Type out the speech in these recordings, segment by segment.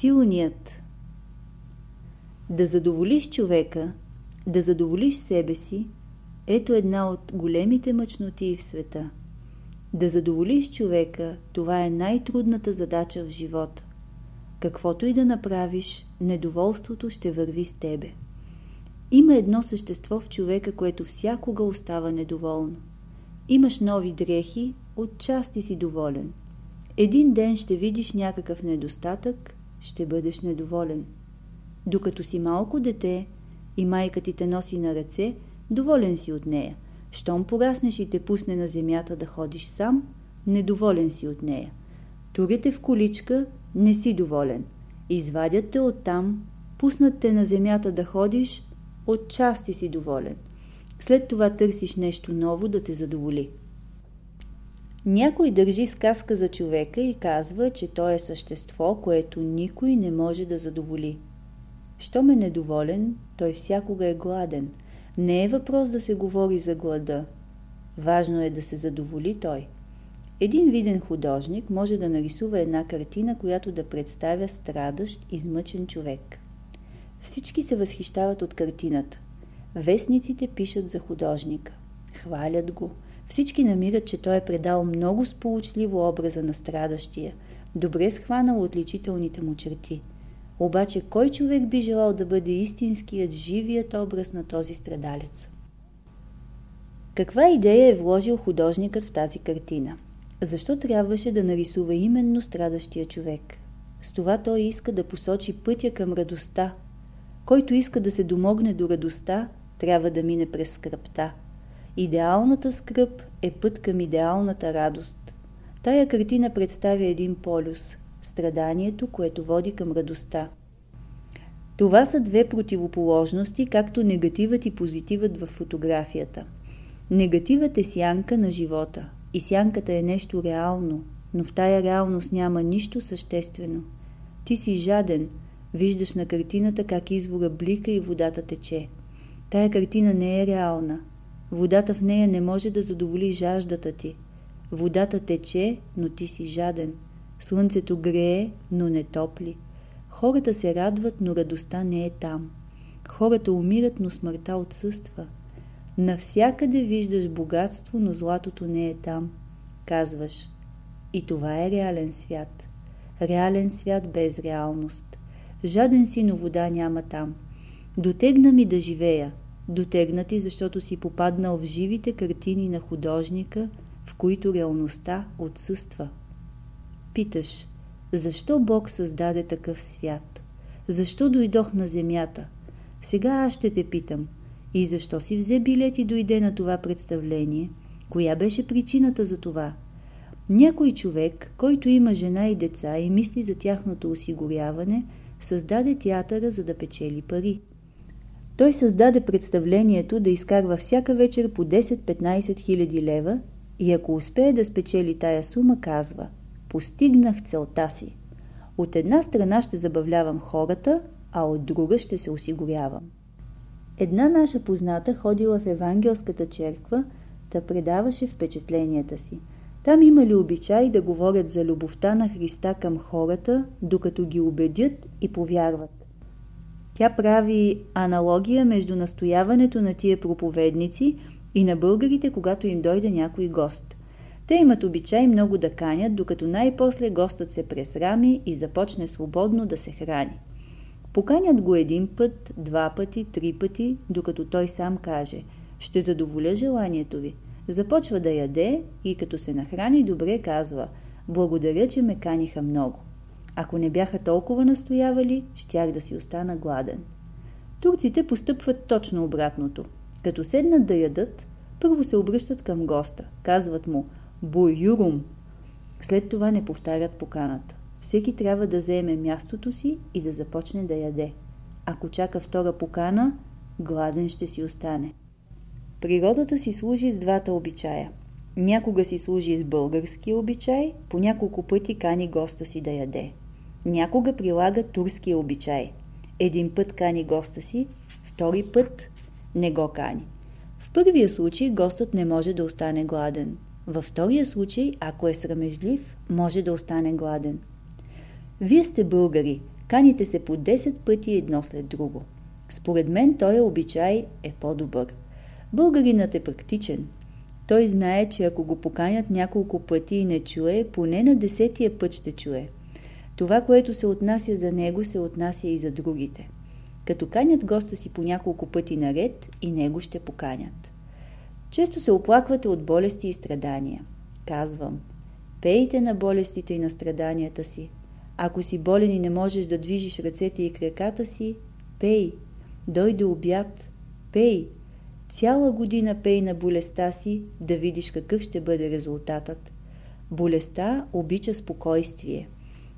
Силният Да задоволиш човека, да задоволиш себе си, ето една от големите мъчноти в света. Да задоволиш човека, това е най-трудната задача в живота. Каквото и да направиш, недоволството ще върви с тебе. Има едно същество в човека, което всякога остава недоволно. Имаш нови дрехи, отчасти си доволен. Един ден ще видиш някакъв недостатък, ще бъдеш недоволен. Докато си малко дете и майка ти те носи на ръце, доволен си от нея. Щом пораснеш и те пусне на земята да ходиш сам, недоволен си от нея. Турите в количка, не си доволен. Извадят те оттам, пуснат те на земята да ходиш, отчасти си доволен. След това търсиш нещо ново да те задоволи. Някой държи сказка за човека и казва, че той е същество, което никой не може да задоволи. Щом е недоволен, той всякога е гладен. Не е въпрос да се говори за глада. Важно е да се задоволи той. Един виден художник може да нарисува една картина, която да представя страдащ, измъчен човек. Всички се възхищават от картината. Вестниците пишат за художника. Хвалят го. Всички намират, че той е предал много сполучливо образа на страдащия, добре схванал отличителните му черти. Обаче кой човек би желал да бъде истинският, живият образ на този страдалец? Каква идея е вложил художникът в тази картина? Защо трябваше да нарисува именно страдащия човек? С това той иска да посочи пътя към радостта. Който иска да се домогне до радостта, трябва да мине през скръпта. Идеалната скръп е път към идеалната радост. Тая картина представя един полюс – страданието, което води към радостта. Това са две противоположности, както негативът и позитивът в фотографията. Негативът е сянка на живота и сянката е нещо реално, но в тая реалност няма нищо съществено. Ти си жаден, виждаш на картината как извора блика и водата тече. Тая картина не е реална. Водата в нея не може да задоволи жаждата ти. Водата тече, но ти си жаден. Слънцето грее, но не топли. Хората се радват, но радостта не е там. Хората умират, но смъртта отсъства. Навсякъде виждаш богатство, но златото не е там. Казваш. И това е реален свят. Реален свят без реалност. Жаден си, но вода няма там. Дотегна ми да живея. Дотегна ти, защото си попаднал в живите картини на художника, в които реалността отсъства. Питаш, защо Бог създаде такъв свят? Защо дойдох на земята? Сега аз ще те питам. И защо си взе билет и дойде на това представление? Коя беше причината за това? Някой човек, който има жена и деца и мисли за тяхното осигуряване, създаде театъра, за да печели пари. Той създаде представлението да изкарва всяка вечер по 10-15 хиляди лева и ако успее да спечели тая сума, казва «Постигнах целта си». От една страна ще забавлявам хората, а от друга ще се осигурявам. Една наша позната ходила в евангелската черква, да предаваше впечатленията си. Там имали обичай да говорят за любовта на Христа към хората, докато ги убедят и повярват. Тя прави аналогия между настояването на тия проповедници и на българите, когато им дойде някой гост. Те имат обичай много да канят, докато най-после гостът се пресрами и започне свободно да се храни. Поканят го един път, два пъти, три пъти, докато той сам каже «Ще задоволя желанието ви». Започва да яде и като се нахрани добре казва «Благодаря, че ме каниха много». Ако не бяха толкова настоявали, щях да си остана гладен. Турците постъпват точно обратното. Като седнат да ядат, първо се обръщат към госта. Казват му «Буюрум». След това не повтарят поканата. Всеки трябва да заеме мястото си и да започне да яде. Ако чака втора покана, гладен ще си остане. Природата си служи с двата обичая. Някога си служи с българския обичай, по няколко пъти кани госта си да яде. Някога прилага турския обичай. Един път кани госта си, втори път не го кани. В първия случай гостът не може да остане гладен. Във втория случай, ако е срамежлив, може да остане гладен. Вие сте българи. Каните се по 10 пъти едно след друго. Според мен този обичай е по-добър. Българинът е практичен. Той знае, че ако го поканят няколко пъти и не чуе, поне на десетия път ще чуе. Това, което се отнася за него, се отнася и за другите. Като канят госта си по няколко пъти наред, и него ще поканят. Често се оплаквате от болести и страдания. Казвам, пейте на болестите и на страданията си. Ако си болен и не можеш да движиш ръцете и краката си, пей. Дойде обяд, пей. Цяла година пей на болестта си, да видиш какъв ще бъде резултатът. Болестта обича спокойствие.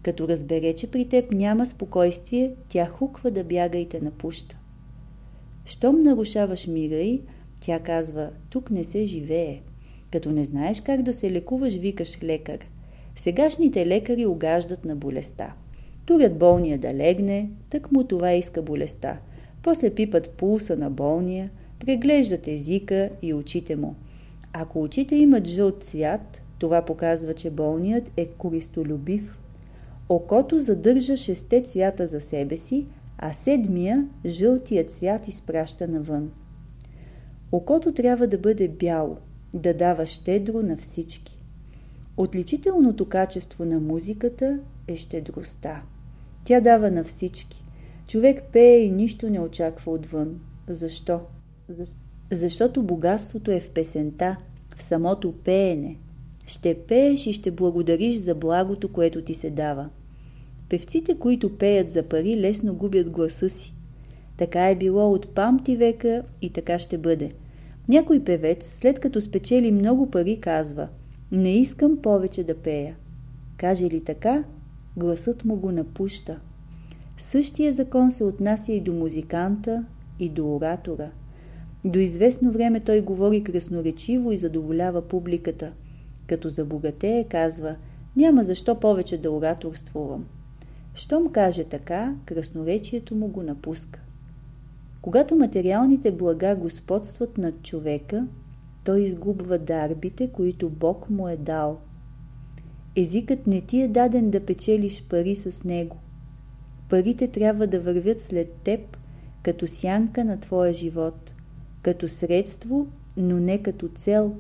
Като разбере, че при теб няма спокойствие, тя хуква да бяга и те напуща. Щом нарушаваш мира й, тя казва, тук не се живее. Като не знаеш как да се лекуваш, викаш лекар. Сегашните лекари угаждат на болестта. Турят болния да легне, тък му това иска болестта. После пипат пулса на болния, преглеждат езика и очите му. Ако очите имат жълт цвят, това показва, че болният е користолюбив. Окото задържа шесте цвята за себе си, а седмия, жълтия цвят изпраща навън. Окото трябва да бъде бяло, да дава щедро на всички. Отличителното качество на музиката е щедростта. Тя дава на всички. Човек пее и нищо не очаква отвън. Защо? Защото богатството е в песента, в самото пеене. Ще пееш и ще благодариш за благото, което ти се дава. Певците, които пеят за пари, лесно губят гласа си. Така е било от памти века и така ще бъде. Някой певец, след като спечели много пари, казва «Не искам повече да пея». Каже ли така, гласът му го напуща. Същия закон се отнася и до музиканта, и до оратора. До известно време той говори красноречиво и задоволява публиката. Като забогатее, казва «Няма защо повече да ораторствувам». Щом каже така, красноречието му го напуска. Когато материалните блага господстват над човека, той изгубва дарбите, които Бог му е дал. Езикът не ти е даден да печелиш пари с него. Парите трябва да вървят след теб, като сянка на твоя живот, като средство, но не като цел.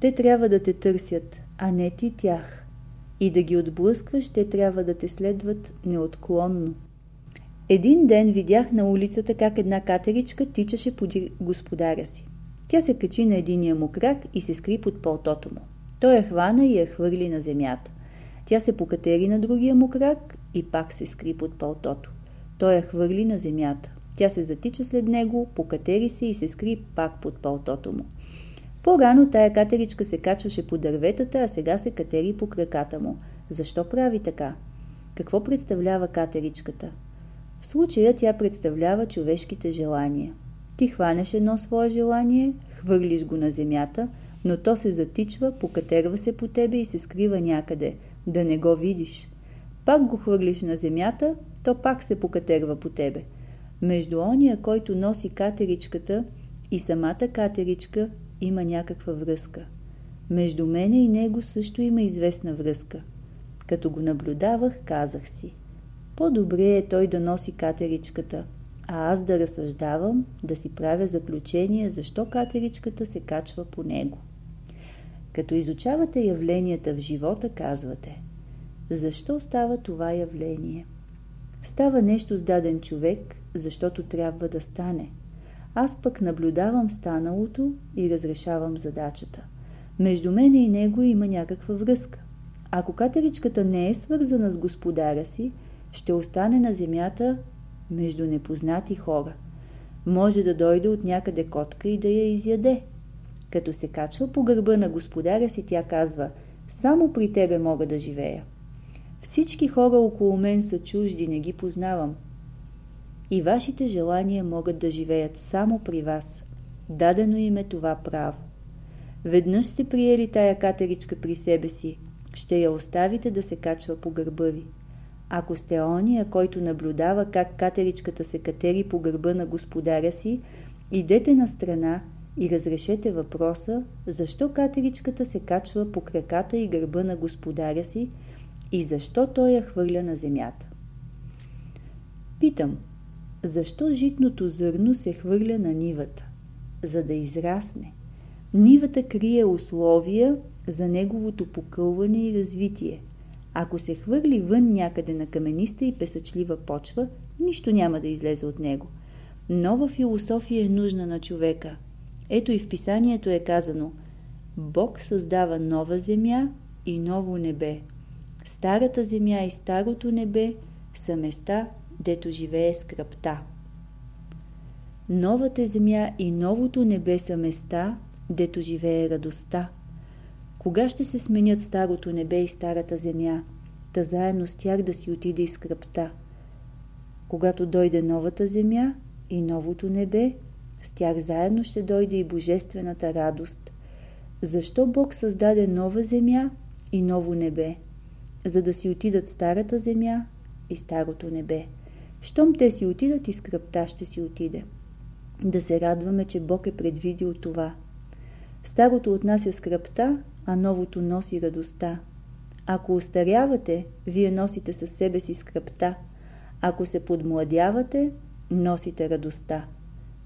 Те трябва да те търсят, а не ти тях. И да ги отблъскваш, те трябва да те следват неотклонно. Един ден видях на улицата как една катеричка тичаше поди господаря си. Тя се качи на единия му крак и се скри под пълтото му. Той я хвана и я хвърли на земята. Тя се покатери на другия му крак и пак се скри под пълтото. Той я хвърли на земята. Тя се затича след него, покатери се и се скри пак под пълтото му. По-рано тая катеричка се качваше по дърветата, а сега се катери по краката му. Защо прави така? Какво представлява катеричката? В случая тя представлява човешките желания. Ти хванеш едно свое желание, хвърлиш го на земята, но то се затичва, покатерва се по тебе и се скрива някъде, да не го видиш. Пак го хвърлиш на земята, то пак се покатерва по тебе. Между ония, който носи катеричката и самата катеричка има някаква връзка. Между мене и него също има известна връзка. Като го наблюдавах, казах си – по-добре е той да носи катеричката, а аз да разсъждавам, да си правя заключение, защо катеричката се качва по него. Като изучавате явленията в живота, казвате Защо става това явление? Става нещо с даден човек, защото трябва да стане. Аз пък наблюдавам станалото и разрешавам задачата. Между мене и него има някаква връзка. Ако катеричката не е свързана с господаря си, ще остане на земята между непознати хора. Може да дойде от някъде котка и да я изяде. Като се качва по гърба на господаря си, тя казва «Само при тебе мога да живея». Всички хора около мен са чужди, не ги познавам. И вашите желания могат да живеят само при вас. Дадено им е това право. Веднъж сте приели тая катеричка при себе си, ще я оставите да се качва по гърба ви. Ако сте ония, който наблюдава как катеричката се катери по гърба на господаря си, идете на страна и разрешете въпроса, защо катеричката се качва по краката и гърба на господаря си и защо той я хвърля на земята. Питам, защо житното зърно се хвърля на нивата? За да израсне. Нивата крие условия за неговото покълване и развитие. Ако се хвърли вън някъде на камениста и песъчлива почва, нищо няма да излезе от него. Нова философия е нужна на човека. Ето и в писанието е казано Бог създава нова земя и ново небе. Старата земя и старото небе са места, дето живее скръпта. Новата земя и новото небе са места, дето живее радостта. Кога ще се сменят старото небе и старата земя, та заедно с тях да си отиде и скръпта? Когато дойде новата земя и новото небе, с тях заедно ще дойде и божествената радост. Защо Бог създаде нова земя и ново небе? За да си отидат старата земя и старото небе. Щом те си отидат и скръпта ще си отиде. Да се радваме, че Бог е предвидил това. Старото отнася скръпта, а новото носи радостта. Ако устарявате, вие носите със себе си скръпта. Ако се подмладявате, носите радостта.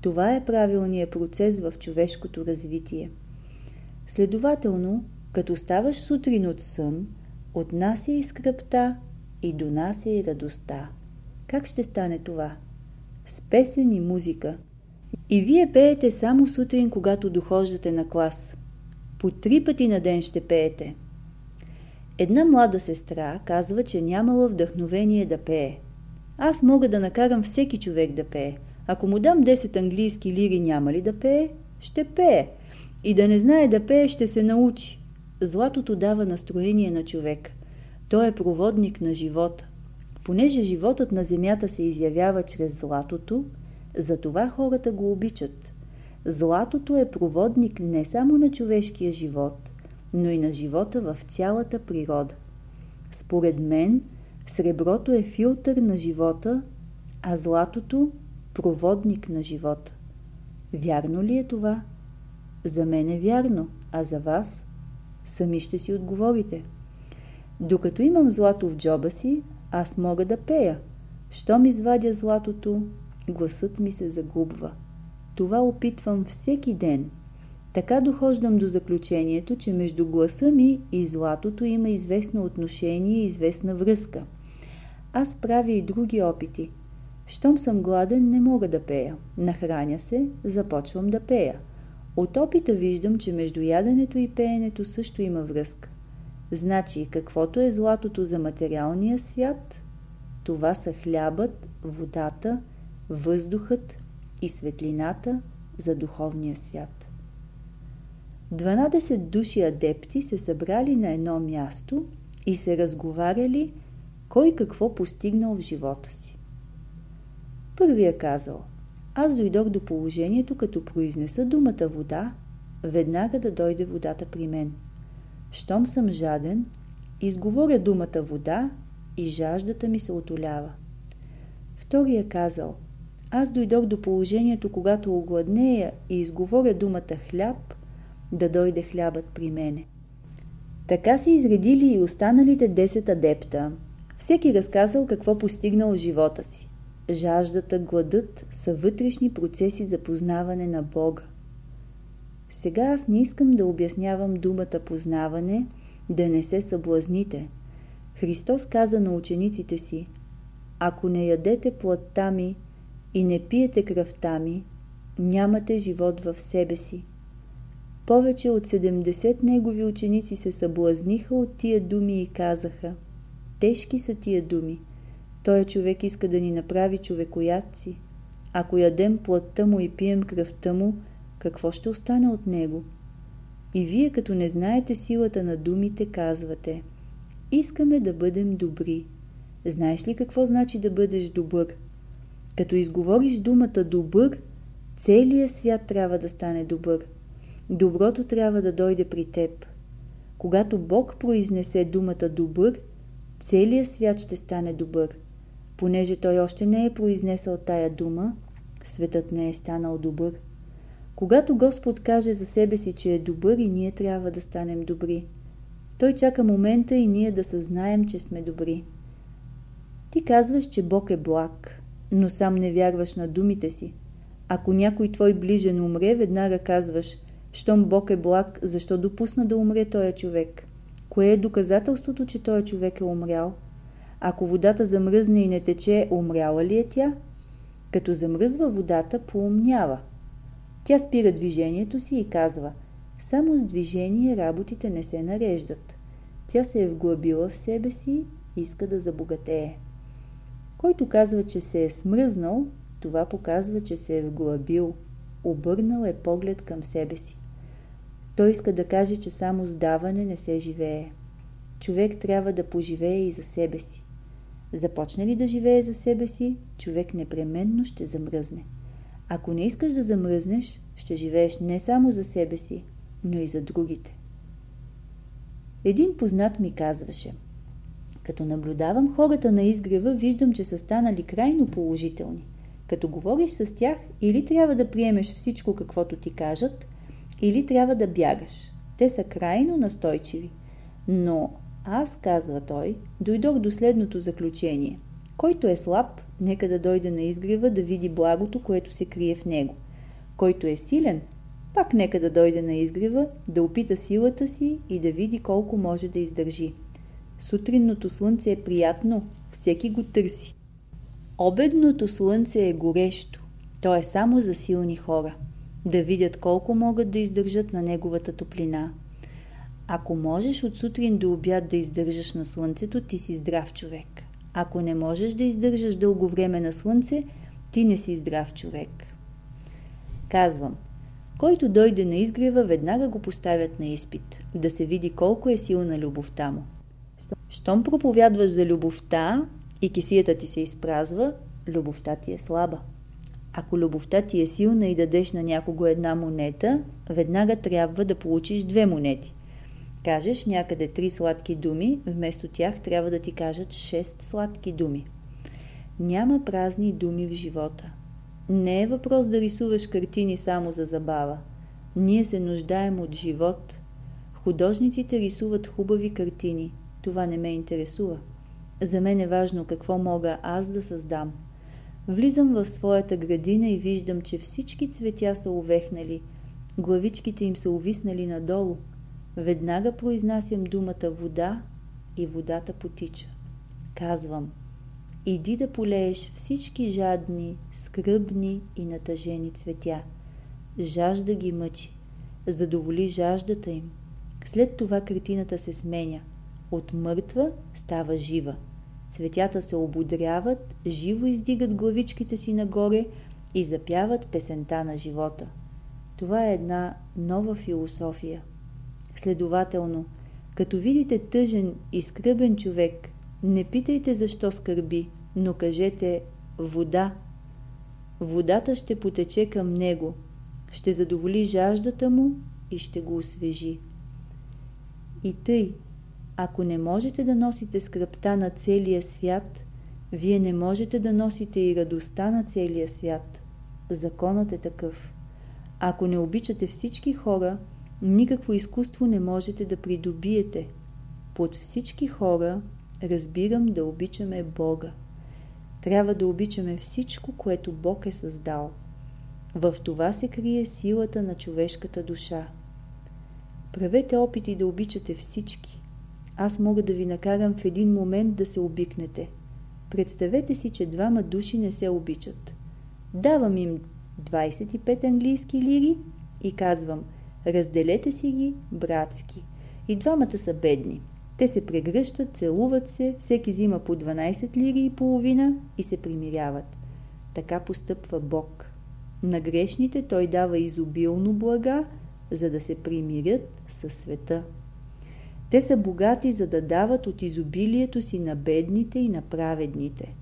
Това е правилният процес в човешкото развитие. Следователно, като ставаш сутрин от сън, отнася и скръпта и донася и радостта. Как ще стане това? С песен и музика. И вие пеете само сутрин, когато дохождате на клас. По три пъти на ден ще пеете. Една млада сестра казва, че нямала вдъхновение да пее. Аз мога да накарам всеки човек да пее. Ако му дам 10 английски лири, няма ли да пее? Ще пее. И да не знае да пее, ще се научи. Златото дава настроение на човек. Той е проводник на живота. Понеже животът на земята се изявява чрез златото, затова хората го обичат. Златото е проводник не само на човешкия живот, но и на живота в цялата природа. Според мен, среброто е филтър на живота, а златото – проводник на живота. Вярно ли е това? За мен е вярно, а за вас? Сами ще си отговорите. Докато имам злато в джоба си, аз мога да пея. Щом извадя златото, гласът ми се загубва. Това опитвам всеки ден. Така дохождам до заключението, че между гласа ми и златото има известно отношение и известна връзка. Аз правя и други опити. Щом съм гладен, не мога да пея. Нахраня се, започвам да пея. От опита виждам, че между яденето и пеенето също има връзка. Значи, каквото е златото за материалния свят, това са хлябът, водата, въздухът и светлината за духовния свят. 12 души адепти се събрали на едно място и се разговаряли кой какво постигнал в живота си. Първия казал, аз дойдох до положението, като произнеса думата вода, веднага да дойде водата при мен. Щом съм жаден, изговоря думата вода и жаждата ми се отолява. Втория казал, аз дойдох до положението, когато огладнея и изговоря думата хляб, да дойде хлябът при мене. Така се изредили и останалите 10 адепта. Всеки разказал какво постигнал живота си. Жаждата, гладът са вътрешни процеси за познаване на Бога. Сега аз не искам да обяснявам думата познаване, да не се съблазните. Христос каза на учениците си, ако не ядете плътта ми и не пиете кръвта ми, нямате живот в себе си. Повече от 70 негови ученици се съблазниха от тия думи и казаха Тежки са тия думи. Той човек иска да ни направи човекоядци. Ако ядем плътта му и пием кръвта му, какво ще остане от него? И вие, като не знаете силата на думите, казвате Искаме да бъдем добри. Знаеш ли какво значи да бъдеш добър? Като изговориш думата добър, целият свят трябва да стане добър. Доброто трябва да дойде при теб. Когато Бог произнесе думата добър, целият свят ще стане добър. Понеже Той още не е произнесъл тая дума, светът не е станал добър. Когато Господ каже за себе си, че е добър и ние трябва да станем добри. Той чака момента и ние да съзнаем, че сме добри. Ти казваш, че Бог е благ. но сам не вярваш на думите си. Ако някой твой ближен умре, веднага казваш, щом Бог е благ, защо допусна да умре този човек? Кое е доказателството, че този човек е умрял? Ако водата замръзне и не тече, умряла ли е тя? Като замръзва водата, поумнява. Тя спира движението си и казва, само с движение работите не се нареждат. Тя се е вглъбила в себе си, иска да забогатее. Който казва, че се е смръзнал, това показва, че се е вглъбил, обърнал е поглед към себе си. Той иска да каже, че само с даване не се живее. Човек трябва да поживее и за себе си. Започне ли да живее за себе си, човек непременно ще замръзне. Ако не искаш да замръзнеш, ще живееш не само за себе си, но и за другите. Един познат ми казваше Като наблюдавам хората на изгрева, виждам, че са станали крайно положителни. Като говориш с тях, или трябва да приемеш всичко каквото ти кажат, или трябва да бягаш. Те са крайно настойчиви. Но аз, казва той, дойдох до следното заключение. Който е слаб, нека да дойде на изгрева да види благото, което се крие в него. Който е силен, пак нека да дойде на изгрева, да опита силата си и да види колко може да издържи. Сутринното слънце е приятно, всеки го търси. Обедното слънце е горещо, то е само за силни хора. Да видят колко могат да издържат на неговата топлина. Ако можеш от сутрин до обяд да издържаш на слънцето, ти си здрав човек. Ако не можеш да издържаш дълго време на слънце, ти не си здрав човек. Казвам, който дойде на изгрева, веднага го поставят на изпит, да се види колко е силна любовта му. Щом проповядваш за любовта и кисията ти се изпразва, любовта ти е слаба. Ако любовта ти е силна и дадеш на някого една монета, веднага трябва да получиш две монети. Кажеш някъде три сладки думи, вместо тях трябва да ти кажат шест сладки думи. Няма празни думи в живота. Не е въпрос да рисуваш картини само за забава. Ние се нуждаем от живот. Художниците рисуват хубави картини. Това не ме интересува. За мен е важно какво мога аз да създам. Влизам в своята градина и виждам, че всички цветя са увехнали. Главичките им са увиснали надолу. Веднага произнасям думата вода и водата потича. Казвам, иди да полееш всички жадни, скръбни и натъжени цветя. Жажда ги мъчи. Задоволи жаждата им. След това картината се сменя. От мъртва става жива. Цветята се ободряват, живо издигат главичките си нагоре и запяват песента на живота. Това е една нова философия. Следователно, като видите тъжен и скръбен човек, не питайте защо скърби, но кажете вода. Водата ще потече към него, ще задоволи жаждата му и ще го освежи. И тъй, ако не можете да носите скръпта на целия свят, вие не можете да носите и радостта на целия свят. Законът е такъв. Ако не обичате всички хора, никакво изкуство не можете да придобиете. Под всички хора разбирам да обичаме Бога. Трябва да обичаме всичко, което Бог е създал. В това се крие силата на човешката душа. Правете опити да обичате всички. Аз мога да ви накарам в един момент да се обикнете. Представете си, че двама души не се обичат. Давам им 25 английски лири и казвам – Разделете си ги братски. И двамата са бедни. Те се прегръщат, целуват се, всеки взима по 12 лири и половина и се примиряват. Така постъпва Бог. На грешните той дава изобилно блага, за да се примирят със света. Те са богати, за да дават от изобилието си на бедните и на праведните.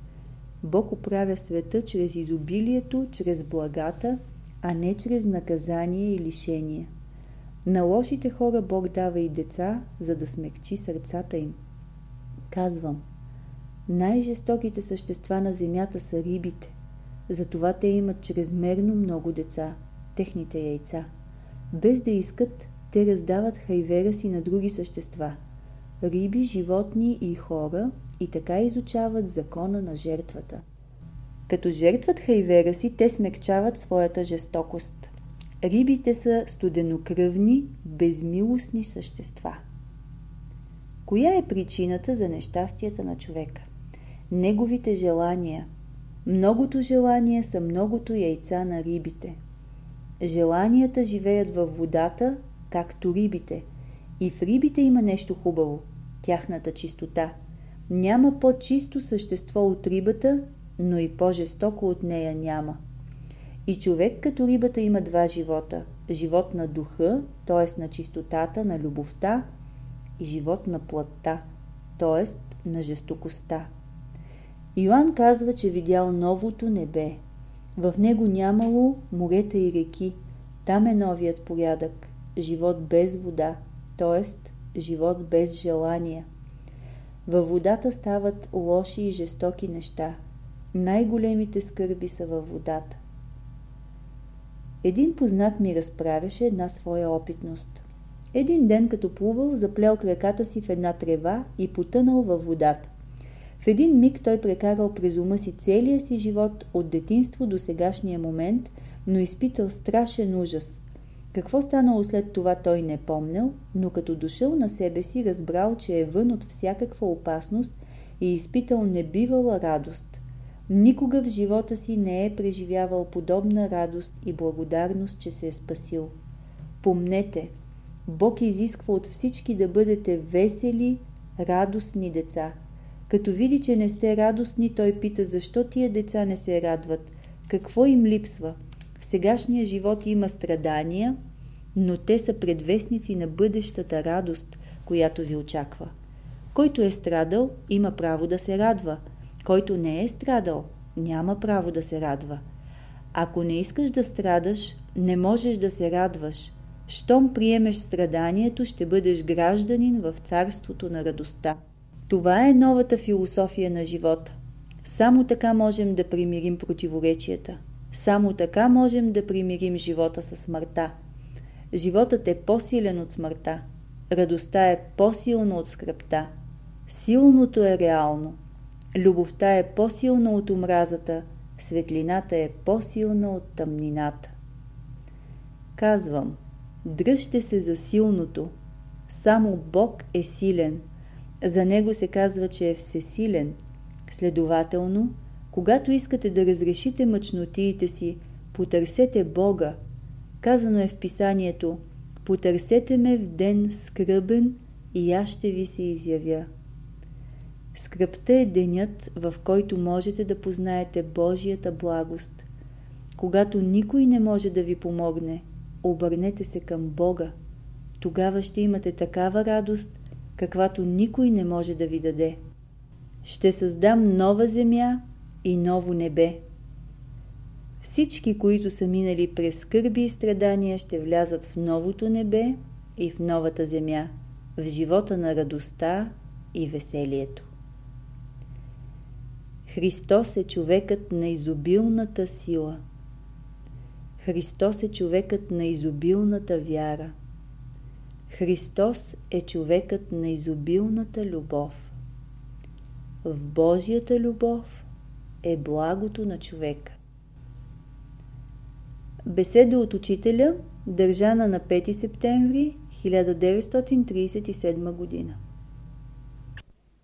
Бог оправя света чрез изобилието, чрез благата, а не чрез наказание и лишения. На лошите хора Бог дава и деца, за да смекчи сърцата им. Казвам, най-жестоките същества на земята са рибите. Затова те имат чрезмерно много деца, техните яйца. Без да искат, те раздават хайвера си на други същества. Риби, животни и хора и така изучават закона на жертвата. Като жертват хайвера си, те смекчават своята жестокост. Рибите са студенокръвни, безмилостни същества. Коя е причината за нещастията на човека? Неговите желания. Многото желания са многото яйца на рибите. Желанията живеят във водата, както рибите. И в рибите има нещо хубаво – тяхната чистота. Няма по-чисто същество от рибата, но и по-жестоко от нея няма. И човек като рибата има два живота – живот на духа, т.е. на чистотата, на любовта, и живот на плътта, т.е. на жестокостта. Йоанн казва, че видял новото небе. В него нямало морета и реки. Там е новият порядък. Живот без вода, т.е. живот без желания. Във водата стават лоши и жестоки неща. Най-големите скърби са във водата. Един познат ми разправяше една своя опитност. Един ден, като плувал, заплел краката си в една трева и потънал във водата. В един миг той прекарал през ума си целия си живот от детинство до сегашния момент, но изпитал страшен ужас. Какво станало след това той не помнял, но като дошъл на себе си разбрал, че е вън от всякаква опасност и изпитал небивала радост. Никога в живота си не е преживявал подобна радост и благодарност, че се е спасил. Помнете, Бог изисква от всички да бъдете весели, радостни деца. Като види, че не сте радостни, той пита защо тия деца не се радват, какво им липсва. В сегашния живот има страдания, но те са предвестници на бъдещата радост, която ви очаква. Който е страдал, има право да се радва. Който не е страдал, няма право да се радва. Ако не искаш да страдаш, не можеш да се радваш. Щом приемеш страданието, ще бъдеш гражданин в царството на радостта. Това е новата философия на живота. Само така можем да примирим противоречията. Само така можем да примирим живота с смъртта. Животът е по-силен от смъртта. Радостта е по-силна от скръпта. Силното е реално. Любовта е по-силна от омразата. Светлината е по-силна от тъмнината. Казвам, дръжте се за силното. Само Бог е силен. За Него се казва, че е всесилен. Следователно, когато искате да разрешите мъчнотиите си, потърсете Бога. Казано е в писанието Потърсете ме в ден скръбен и аз ще ви се изявя. Скръпта е денят, в който можете да познаете Божията благост. Когато никой не може да ви помогне, обърнете се към Бога. Тогава ще имате такава радост, каквато никой не може да ви даде. Ще създам нова земя и ново небе. Всички, които са минали през скърби и страдания, ще влязат в новото небе и в новата земя, в живота на радостта и веселието. Христос е човекът на изобилната сила. Христос е човекът на изобилната вяра. Христос е човекът на изобилната любов. В Божията любов е благото на човека. Беседа от учителя, държана на 5 септември 1937 година.